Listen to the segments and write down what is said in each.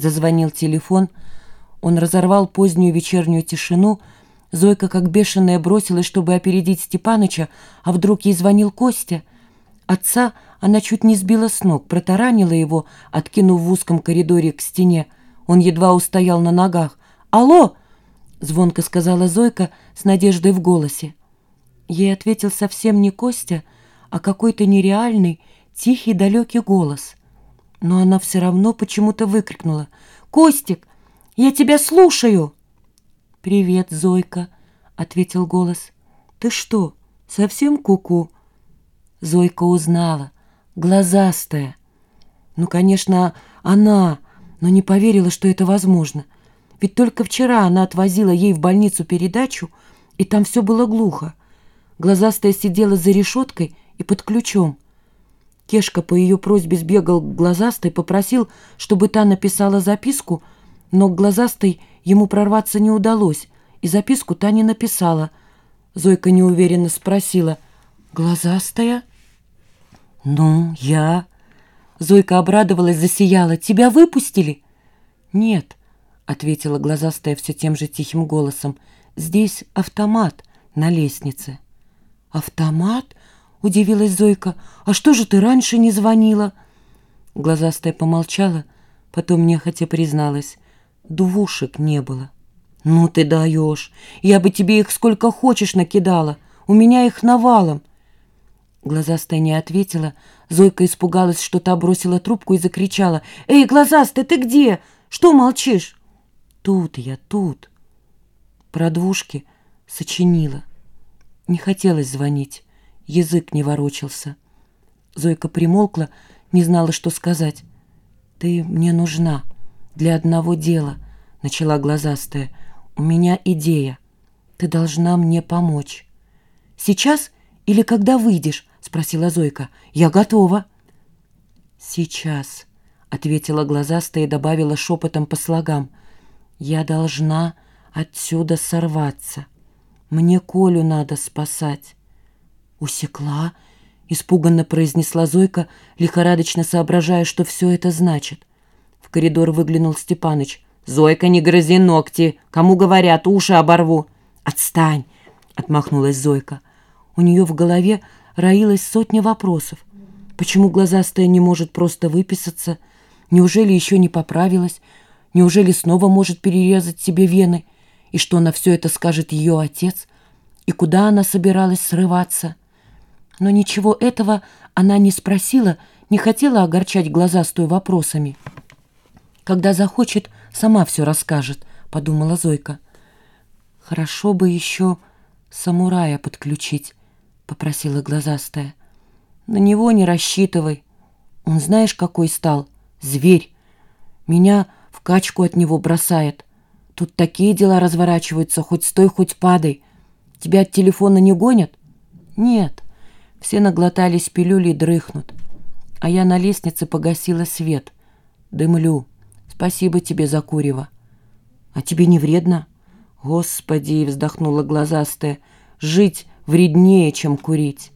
Зазвонил телефон. Он разорвал позднюю вечернюю тишину. Зойка, как бешеная, бросилась, чтобы опередить Степаныча, а вдруг ей звонил Костя. Отца она чуть не сбила с ног, протаранила его, откинув в узком коридоре к стене. Он едва устоял на ногах. «Алло!» — звонко сказала Зойка с надеждой в голосе. Ей ответил совсем не Костя, а какой-то нереальный, тихий, далекий голос. Но она все равно почему-то выкрикнула. «Костик, я тебя слушаю!» «Привет, Зойка», — ответил голос. «Ты что, совсем куку?» -ку Зойка узнала. Глазастая. Ну, конечно, она, но не поверила, что это возможно. Ведь только вчера она отвозила ей в больницу передачу, и там все было глухо. Глазастая сидела за решеткой и под ключом. Кешка по ее просьбе сбегал к глазастой, попросил, чтобы та написала записку, но к глазастой ему прорваться не удалось, и записку та не написала. Зойка неуверенно спросила, «Глазастая?» «Ну, я...» Зойка обрадовалась, засияла. «Тебя выпустили?» «Нет», — ответила глазастая все тем же тихим голосом. «Здесь автомат на лестнице». «Автомат?» — удивилась Зойка. «А что же ты раньше не звонила?» Глазастая помолчала, потом нехотя призналась. «Двушек не было». «Ну ты даешь! Я бы тебе их сколько хочешь накидала. У меня их навалом. Глазастая не ответила. Зойка испугалась, что та бросила трубку и закричала. «Эй, глазастая, ты где? Что молчишь?» «Тут я, тут». Про двушки сочинила. Не хотелось звонить. Язык не ворочался. Зойка примолкла, не знала, что сказать. «Ты мне нужна. Для одного дела», — начала глазастая. «У меня идея. Ты должна мне помочь. Сейчас или когда выйдешь?» — спросила Зойка. «Я готова». «Сейчас», — ответила глазастая и добавила шепотом по слогам. «Я должна отсюда сорваться. Мне Колю надо спасать». «Усекла?» — испуганно произнесла Зойка, лихорадочно соображая, что все это значит. В коридор выглянул Степаныч. «Зойка, не грызи ногти! Кому говорят, уши оборву!» «Отстань!» — отмахнулась Зойка. У нее в голове роилась сотня вопросов. Почему глазастая не может просто выписаться? Неужели еще не поправилась? Неужели снова может перерезать себе вены? И что на все это скажет ее отец? И куда она собиралась срываться? Но ничего этого она не спросила, не хотела огорчать глазастую вопросами. «Когда захочет, сама все расскажет», — подумала Зойка. «Хорошо бы еще самурая подключить», попросила глазастая. На него не рассчитывай. Он знаешь, какой стал? Зверь. Меня в качку от него бросает. Тут такие дела разворачиваются, хоть стой, хоть падай. Тебя от телефона не гонят? Нет. Все наглотались пилюли и дрыхнут. А я на лестнице погасила свет. Дымлю. Спасибо тебе за курево. А тебе не вредно? Господи, вздохнула глазастая. Жить вреднее, чем курить.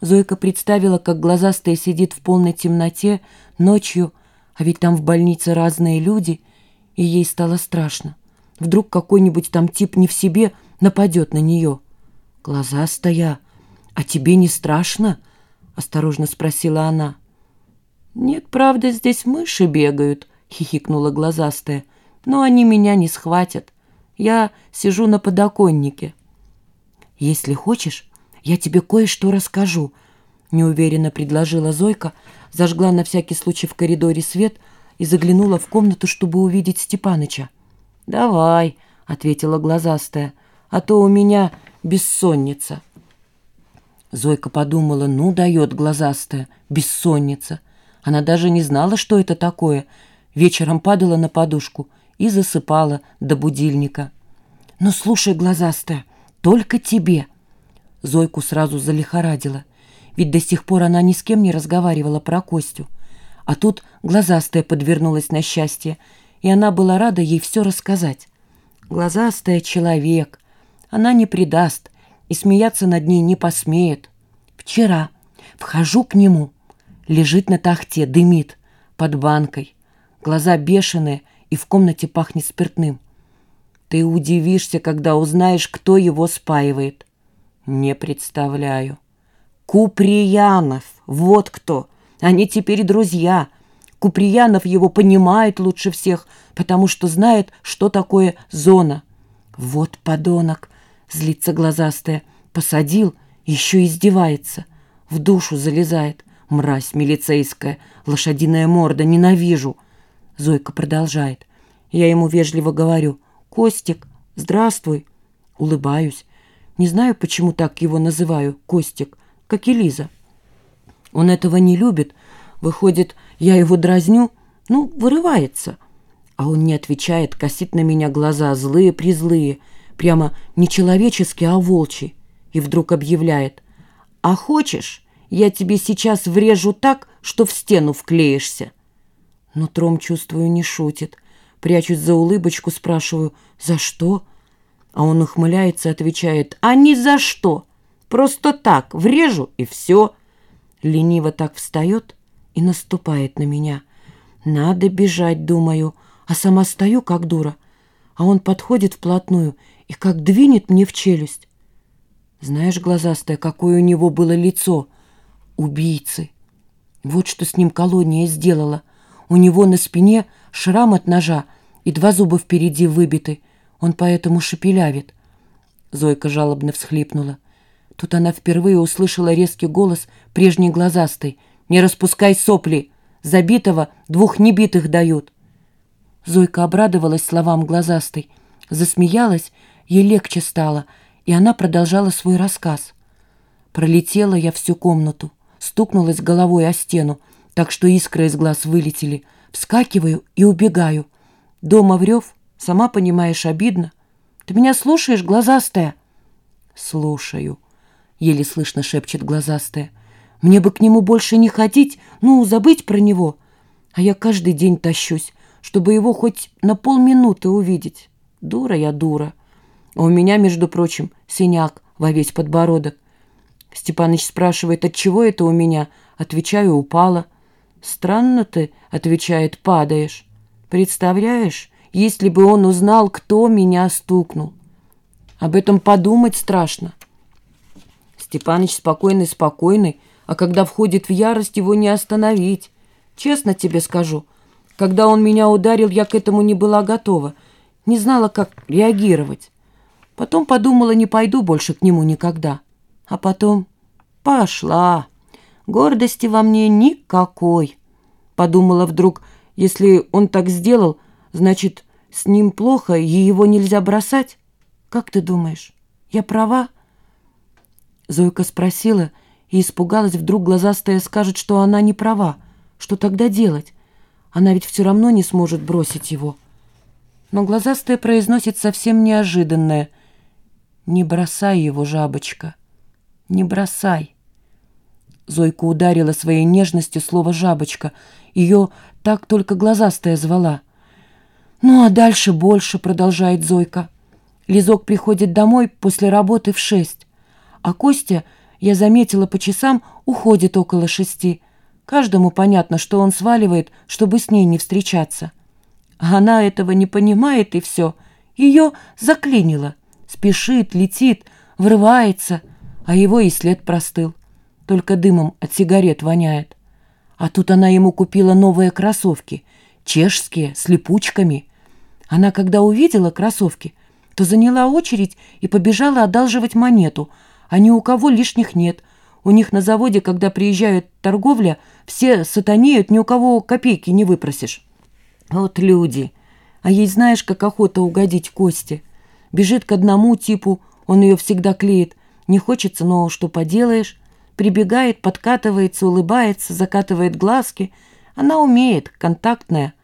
Зойка представила, как глазастая сидит в полной темноте ночью, а ведь там в больнице разные люди, и ей стало страшно. Вдруг какой-нибудь там тип не в себе нападет на нее. «Глазастая, а тебе не страшно?» — осторожно спросила она. «Нет, правда, здесь мыши бегают», — хихикнула глазастая. «Но они меня не схватят. Я сижу на подоконнике». «Если хочешь, я тебе кое-что расскажу», — неуверенно предложила Зойка, зажгла на всякий случай в коридоре свет и заглянула в комнату, чтобы увидеть Степаныча. «Давай», — ответила глазастая, — «а то у меня бессонница». Зойка подумала, ну, дает глазастая, бессонница. Она даже не знала, что это такое. Вечером падала на подушку и засыпала до будильника. «Ну, слушай, глазастая», только тебе». Зойку сразу залихорадила, ведь до сих пор она ни с кем не разговаривала про Костю. А тут глазастая подвернулась на счастье, и она была рада ей все рассказать. Глазастая человек, она не предаст и смеяться над ней не посмеет. Вчера вхожу к нему, лежит на тахте, дымит под банкой. глаза бешеные, и в комнате пахнет спиртным. Ты удивишься, когда узнаешь, кто его спаивает. Не представляю. Куприянов, вот кто. Они теперь друзья. Куприянов его понимает лучше всех, потому что знает, что такое зона. Вот подонок, злится глазастая. Посадил, еще издевается. В душу залезает. Мразь милицейская, лошадиная морда, ненавижу. Зойка продолжает. Я ему вежливо говорю. Костик, здравствуй. Улыбаюсь. Не знаю, почему так его называю, Костик, как и Лиза. Он этого не любит. Выходит, я его дразню, ну, вырывается. А он не отвечает, косит на меня глаза, злые-призлые, прямо не человеческие, а волчьи. И вдруг объявляет. «А хочешь, я тебе сейчас врежу так, что в стену вклеишься?» Но Тром, чувствую, не шутит. Прячусь за улыбочку, спрашиваю «За что?» А он ухмыляется, отвечает «А ни за что! Просто так, врежу и все!» Лениво так встает и наступает на меня. Надо бежать, думаю, а сама стою, как дура. А он подходит вплотную и как двинет мне в челюсть. Знаешь, глазастая, какое у него было лицо? Убийцы. Вот что с ним колония сделала. У него на спине шрам от ножа и два зуба впереди выбиты. Он поэтому шепелявит. Зойка жалобно всхлипнула. Тут она впервые услышала резкий голос прежней глазастой. «Не распускай сопли! Забитого двух небитых дают!» Зойка обрадовалась словам глазастой, засмеялась, ей легче стало, и она продолжала свой рассказ. Пролетела я всю комнату, стукнулась головой о стену, так что искры из глаз вылетели. Вскакиваю и убегаю. Дома врев, сама понимаешь, обидно. Ты меня слушаешь, глазастая? Слушаю, еле слышно шепчет глазастая. Мне бы к нему больше не ходить, ну, забыть про него. А я каждый день тащусь, чтобы его хоть на полминуты увидеть. Дура я дура. А у меня, между прочим, синяк во весь подбородок. Степаныч спрашивает, от чего это у меня? Отвечаю, упала. «Странно ты», — отвечает, — «падаешь». Представляешь, если бы он узнал, кто меня стукнул. Об этом подумать страшно. Степаныч спокойный-спокойный, а когда входит в ярость, его не остановить. Честно тебе скажу, когда он меня ударил, я к этому не была готова, не знала, как реагировать. Потом подумала, не пойду больше к нему никогда. А потом пошла. Гордости во мне никакой. Подумала вдруг, если он так сделал, значит, с ним плохо и его нельзя бросать? Как ты думаешь, я права? Зойка спросила и испугалась, вдруг глазастая скажет, что она не права. Что тогда делать? Она ведь все равно не сможет бросить его. Но глазастая произносит совсем неожиданное. «Не бросай его, жабочка, не бросай». Зойка ударила своей нежностью слово «жабочка». Ее так только глазастая звала. «Ну, а дальше больше», — продолжает Зойка. Лизок приходит домой после работы в шесть, а Костя, я заметила по часам, уходит около шести. Каждому понятно, что он сваливает, чтобы с ней не встречаться. А она этого не понимает, и все. Ее заклинило. Спешит, летит, врывается, а его и след простыл только дымом от сигарет воняет. А тут она ему купила новые кроссовки, чешские, с липучками. Она, когда увидела кроссовки, то заняла очередь и побежала одалживать монету, а ни у кого лишних нет. У них на заводе, когда приезжает торговля, все сатанеют, ни у кого копейки не выпросишь. Вот люди. А ей знаешь, как охота угодить Косте. Бежит к одному типу, он ее всегда клеит. Не хочется, но что поделаешь. Прибегает, подкатывается, улыбается, закатывает глазки. Она умеет, контактная.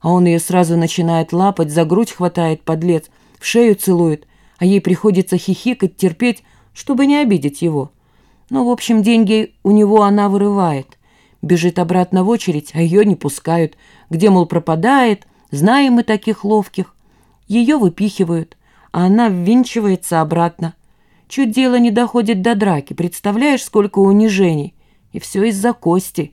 А он ее сразу начинает лапать, за грудь хватает, подлец, в шею целует, а ей приходится хихикать, терпеть, чтобы не обидеть его. Но, в общем, деньги у него она вырывает. Бежит обратно в очередь, а ее не пускают. Где, мол, пропадает, знаем мы таких ловких. Ее выпихивают, а она ввинчивается обратно. Чуть дело не доходит до драки. Представляешь, сколько унижений. И все из-за кости.